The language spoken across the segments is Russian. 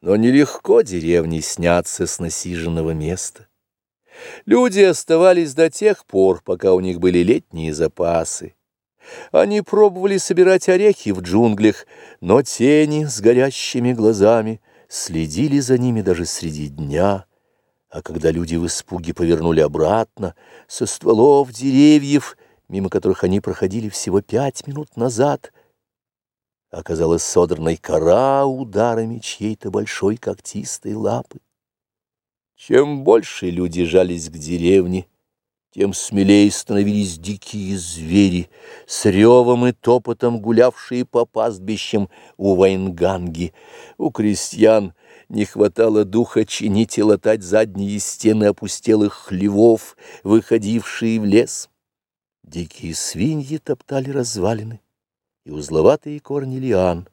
Но нелегко деревне сняться с насиженного места. Люди оставались до тех пор, пока у них были летние запасы. Они пробовали собирать орехи в джунглях, но тени с горящими глазами следили за ними даже среди дня, а когда люди в испуге повернули обратно, со стволов деревьев, мимо которых они проходили всего пять минут назад, оказалась содранной кора ударами чьей-то большой когтистой лапы. Чем больше люди жались к деревне, тем смелее становились дикие звери, с ревом и топотом гулявшие по пастбищам у Вайнганги. У крестьян не хватало духа чинить и латать задние стены опустелых хлевов, выходившие в лес. Дикие свиньи топтали развалины и узловатые корни лиан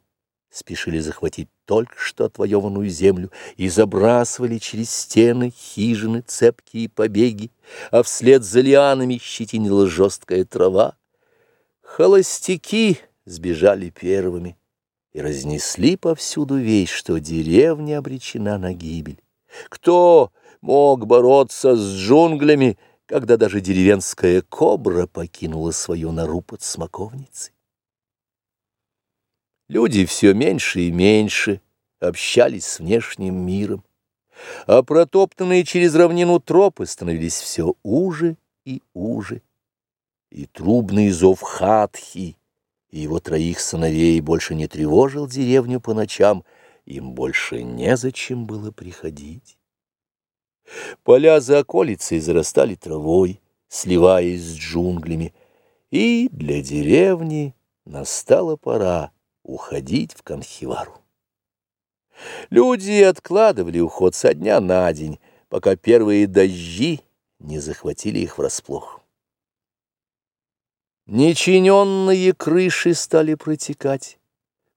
спешили захватить только что отвоеванную землю и забрасывали через стены хижины цепкие побеги, а вслед за лианами щетинила жесткая трава. Холостяки сбежали первыми и разнесли повсюду вещь, что деревня обречена на гибель. Кто мог бороться с джунглями, когда даже деревенская кобра покинула свою нору под смоковницей? Люди все меньше и меньше общались с внешним миром, а протоптанные через равнину тропы становились все уже и уже. И трубный зов Хатхи и его троих сыновей больше не тревожил деревню по ночам, им больше незачем было приходить. Поля за околицей зарастали травой, сливаясь с джунглями, и для деревни настала пора уходить в Канхивару. Люди откладывали уход со дня на день, пока первые дожди не захватили их врасплох. Нечиненные крыши стали протекать,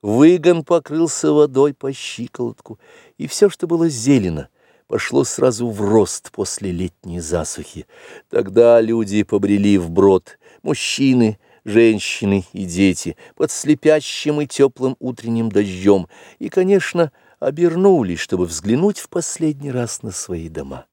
выгон покрылся водой по щиколотку, и все, что было зелено, пошло сразу в рост после летней засухи. Тогда люди побрели вброд, мужчины — женщины и дети, под слепящим и теплым утренним дождем, и, конечно, обернулись, чтобы взглянуть в последний раз на свои дома.